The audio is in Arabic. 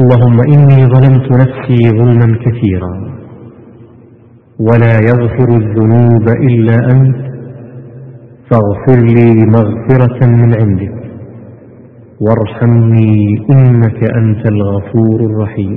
اللهم إني ظلمت نفسي ظلما كثيرا ولا يغفر الذنوب إلا أنت فاغفر لي مغفرة من عندك وارحمني إنك أنت الغفور الرحيم.